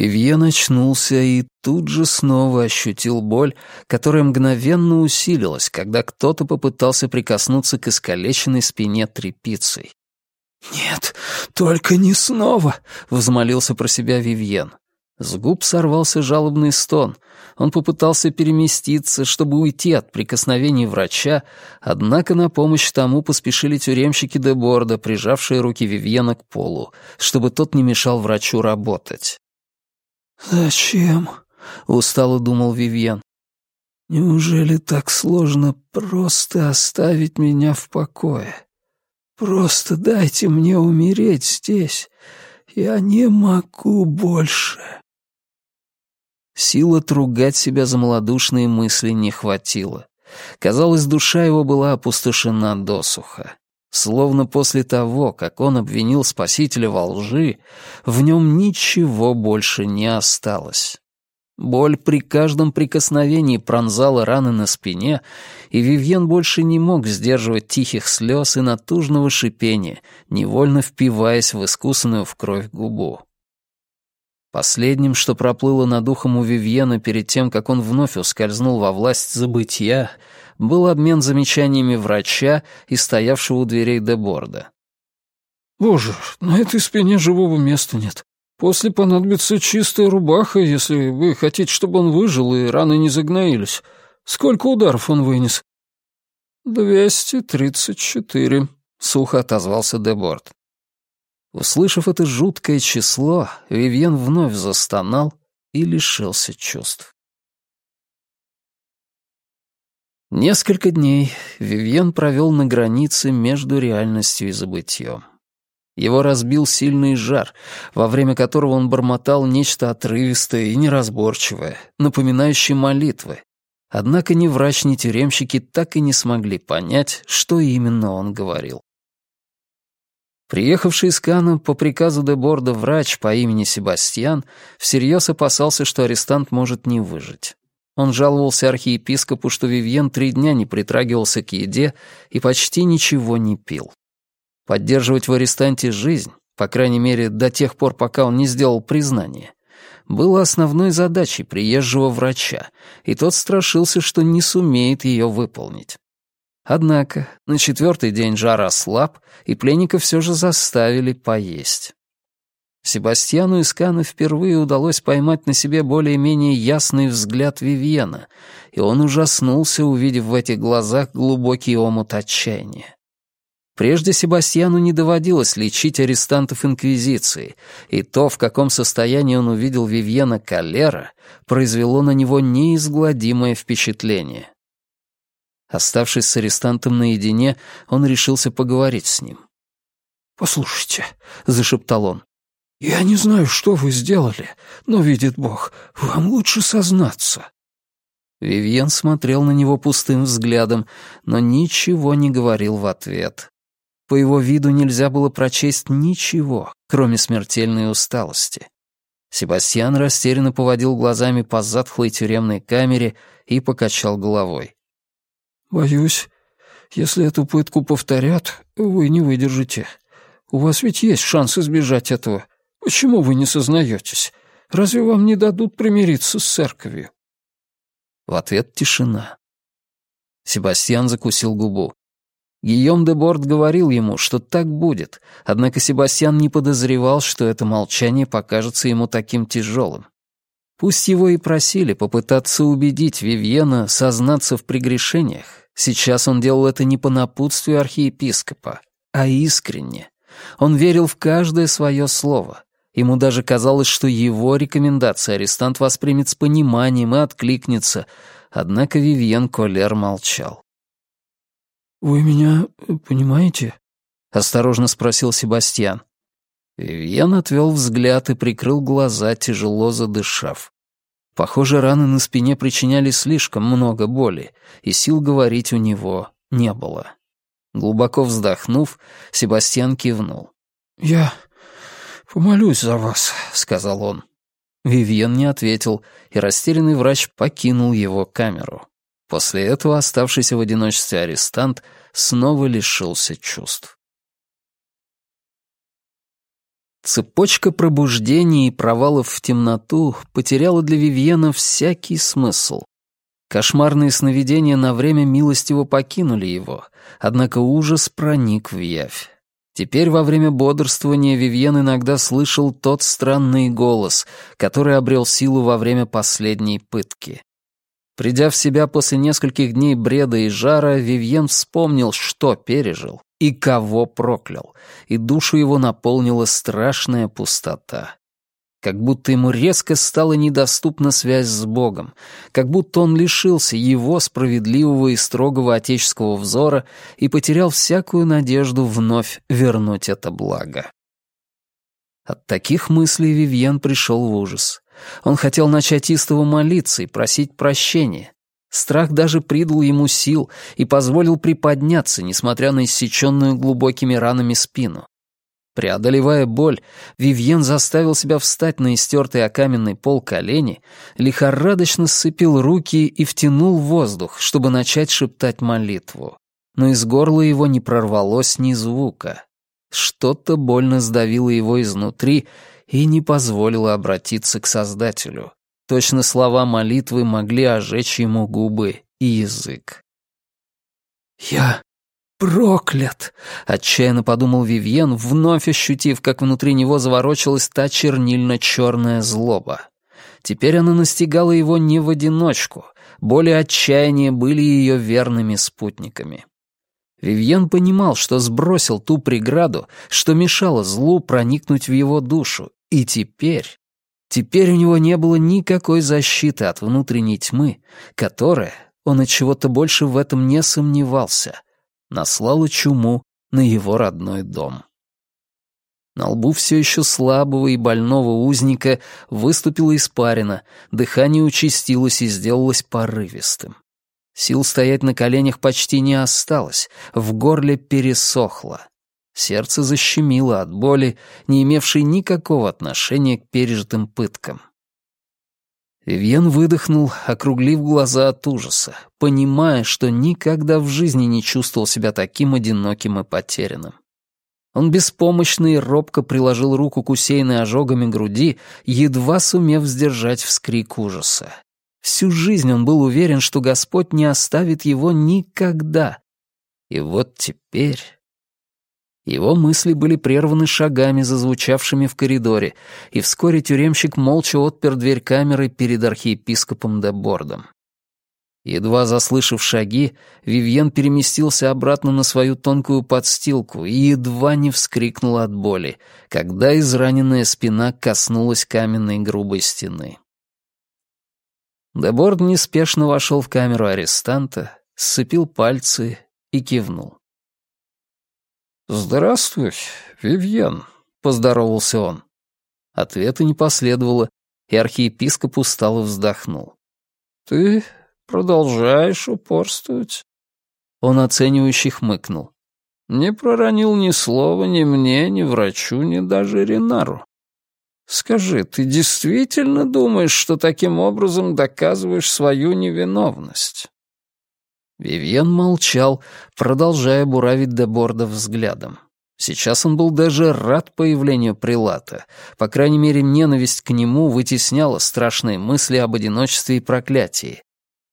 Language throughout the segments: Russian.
Вивьен очнулся и тут же снова ощутил боль, которая мгновенно усилилась, когда кто-то попытался прикоснуться к искалеченной спине тряпицей. «Нет, только не снова!» — взмолился про себя Вивьен. С губ сорвался жалобный стон. Он попытался переместиться, чтобы уйти от прикосновений врача, однако на помощь тому поспешили тюремщики Деборда, прижавшие руки Вивьена к полу, чтобы тот не мешал врачу работать. «Зачем?» — устало думал Вивьен. «Неужели так сложно просто оставить меня в покое? Просто дайте мне умереть здесь. Я не могу больше». Сил отругать себя за малодушные мысли не хватило. Казалось, душа его была опустошена досуха. Словно после того, как он обвинил спасителя во лжи, в нем ничего больше не осталось. Боль при каждом прикосновении пронзала раны на спине, и Вивьен больше не мог сдерживать тихих слез и натужного шипения, невольно впиваясь в искусанную в кровь губу. Последним, что проплыло над ухом у Вивьена перед тем, как он вновь ускользнул во власть забытия, был обмен замечаниями врача и стоявшего у дверей Деборда. «Боже, на этой спине живого места нет. После понадобится чистая рубаха, если вы хотите, чтобы он выжил и раны не загноились. Сколько ударов он вынес?» «Двести тридцать четыре», — сухо отозвался Деборд. Услышав это жуткое число, Вивьен вновь застонал и лишился чувств. Несколько дней Вивьен провел на границе между реальностью и забытьем. Его разбил сильный жар, во время которого он бормотал нечто отрывистое и неразборчивое, напоминающее молитвы. Однако ни врач, ни тюремщики так и не смогли понять, что именно он говорил. Приехавший из Кана по приказу Деборда врач по имени Себастьян всерьез опасался, что арестант может не выжить. Он жаловался архиепископу, что Вивьен три дня не притрагивался к еде и почти ничего не пил. Поддерживать в арестанте жизнь, по крайней мере, до тех пор, пока он не сделал признание, было основной задачей приезжего врача, и тот страшился, что не сумеет ее выполнить. Однако на четвертый день жар ослаб, и пленников все же заставили поесть. Себастьяну Искану впервые удалось поймать на себе более-менее ясный взгляд Вивьена, и он ужаснулся, увидев в этих глазах глубокий омут отчаяния. Прежде Себастьяну не доводилось лечить арестантов Инквизиции, и то, в каком состоянии он увидел Вивьена Калера, произвело на него неизгладимое впечатление. Оставшись с арестантом наедине, он решился поговорить с ним. «Послушайте», — зашептал он, — «я не знаю, что вы сделали, но, видит Бог, вам лучше сознаться». Вивьен смотрел на него пустым взглядом, но ничего не говорил в ответ. По его виду нельзя было прочесть ничего, кроме смертельной усталости. Себастьян растерянно поводил глазами по затхлой тюремной камере и покачал головой. «Боюсь, если эту пытку повторят, вы не выдержите. У вас ведь есть шанс избежать этого. Почему вы не сознаетесь? Разве вам не дадут примириться с церковью?» В ответ тишина. Себастьян закусил губу. Гийом де Борт говорил ему, что так будет, однако Себастьян не подозревал, что это молчание покажется ему таким тяжелым. Пусть его и просили попытаться убедить Вивьена сознаться в прегрешениях, сейчас он делал это не по напутствию архиепископа, а искренне. Он верил в каждое свое слово. Ему даже казалось, что его рекомендации арестант воспримет с пониманием и откликнется, однако Вивьен Колер молчал. «Вы меня понимаете?» — осторожно спросил Себастьян. Вивьен отвел взгляд и прикрыл глаза, тяжело задышав. Похоже, раны на спине причиняли слишком много боли, и сил говорить у него не было. Глубоко вздохнув, Себастьян кивнул. «Я помолюсь за вас», — сказал он. Вивьен не ответил, и растерянный врач покинул его камеру. После этого оставшийся в одиночестве арестант снова лишился чувств. Цепочка пробуждений и провалов в темноту потеряла для Вивьена всякий смысл. Кошмарные сновидения на время милостиво покинули его, однако ужас проник в явь. Теперь во время бодрствования Вивьен иногда слышал тот странный голос, который обрел силу во время последней пытки. Придя в себя после нескольких дней бреда и жара, Вивьен вспомнил, что пережил и кого проклял, и душу его наполнила страшная пустота. Как будто ему резко стала недоступна связь с Богом, как будто он лишился его справедливого и строгого отеческого взора и потерял всякую надежду вновь вернуть это благо. От таких мыслей Вивьен пришел в ужас. Он хотел начать истово молиться и просить прощения. Страх даже придал ему сил и позволил приподняться, несмотря на иссеченную глубокими ранами спину. Преодолевая боль, Вивьен заставил себя встать на истертый о каменный пол колени, лихорадочно сцепил руки и втянул воздух, чтобы начать шептать молитву. Но из горла его не прорвалось ни звука. Что-то больно сдавило его изнутри и не позволило обратиться к Создателю. Точно слова молитвы могли ожечь ему губы и язык. «Я проклят!» — отчаянно подумал Вивьен, вновь ощутив, как внутри него заворочилась та чернильно-черная злоба. Теперь она настигала его не в одиночку, боли отчаяния были ее верными спутниками. Вивьен понимал, что сбросил ту преграду, что мешало злу проникнуть в его душу, и теперь... Теперь у него не было никакой защиты от внутренней тьмы, которая, он от чего-то больше в этом не сомневался, наслала чуму на его родной дом. На лбу все еще слабого и больного узника выступила испарина, дыхание участилось и сделалось порывистым. Сил стоять на коленях почти не осталось, в горле пересохло. Сердце защемило от боли, не имевшей никакого отношения к пережитым пыткам. Вивьен выдохнул, округлив глаза от ужаса, понимая, что никогда в жизни не чувствовал себя таким одиноким и потерянным. Он беспомощно и робко приложил руку к усеянной ожогами груди, едва сумев сдержать вскрик ужаса. Всю жизнь он был уверен, что Господь не оставит его никогда. И вот теперь... Его мысли были прерваны шагами, зазвучавшими в коридоре, и вскоре тюремщик молча отпер дверь камеры перед архиепископом де Бордом. Едва заслышав шаги, Вивьен переместился обратно на свою тонкую подстилку и едва не вскрикнул от боли, когда израненная спина коснулась каменной грубой стены. Деборд неспешно вошел в камеру арестанта, сцепил пальцы и кивнул. «Здравствуй, Вивьен», — поздоровался он. Ответа не последовало, и архиепископ устало вздохнул. «Ты продолжаешь упорствовать?» Он оценивающе хмыкнул. «Не проронил ни слова ни мне, ни врачу, ни даже Ренару. Скажи, ты действительно думаешь, что таким образом доказываешь свою невиновность?» Вивьен молчал, продолжая буравить Деборда взглядом. Сейчас он был даже рад появлению Прилата. По крайней мере, ненависть к нему вытесняла страшные мысли об одиночестве и проклятии.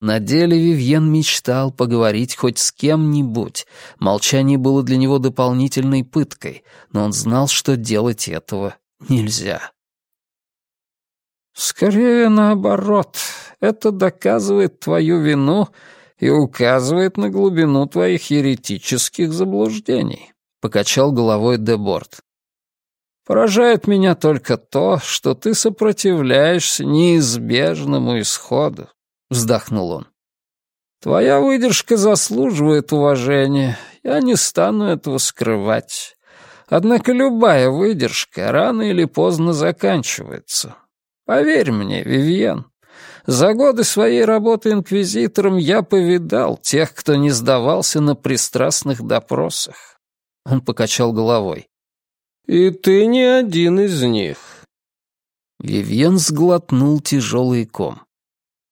На деле Вивьен мечтал поговорить хоть с кем-нибудь. Молчание было для него дополнительной пыткой, но он знал, что делать этого нельзя. «Скорее наоборот. Это доказывает твою вину и указывает на глубину твоих еретических заблуждений», — покачал головой Деборт. «Поражает меня только то, что ты сопротивляешься неизбежному исходу», — вздохнул он. «Твоя выдержка заслуживает уважения, я не стану этого скрывать. Однако любая выдержка рано или поздно заканчивается. Поверь мне, Вивьен, за годы своей работы инквизитором я повидал тех, кто не сдавался на пристрастных допросах. Он покачал головой. И ты не один из них. Вивьен сглотнул тяжелый ком.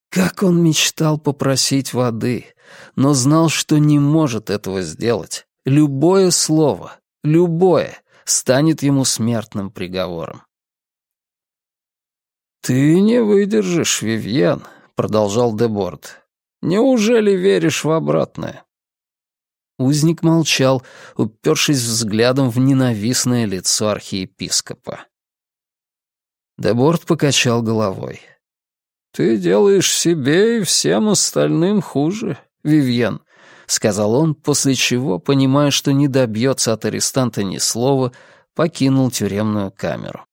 Как он мечтал попросить воды, но знал, что не может этого сделать. Любое слово, любое, станет ему смертным приговором. «Ты не выдержишь, Вивьен», — продолжал Деборд. «Неужели веришь в обратное?» Узник молчал, упершись взглядом в ненавистное лицо архиепископа. Деборд покачал головой. «Ты делаешь себе и всем остальным хуже, Вивьен», — сказал он, после чего, понимая, что не добьется от арестанта ни слова, покинул тюремную камеру.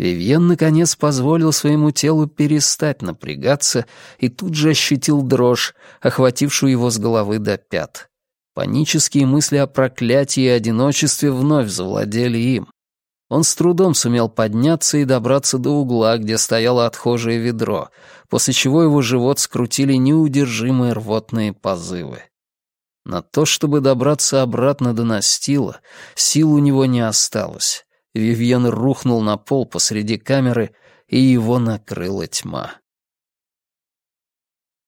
Вивьен, наконец, позволил своему телу перестать напрягаться и тут же ощутил дрожь, охватившую его с головы до пят. Панические мысли о проклятии и одиночестве вновь завладели им. Он с трудом сумел подняться и добраться до угла, где стояло отхожее ведро, после чего его живот скрутили неудержимые рвотные позывы. На то, чтобы добраться обратно до настила, сил у него не осталось. Вивьен рухнул на пол посреди камеры, и его накрыла тьма.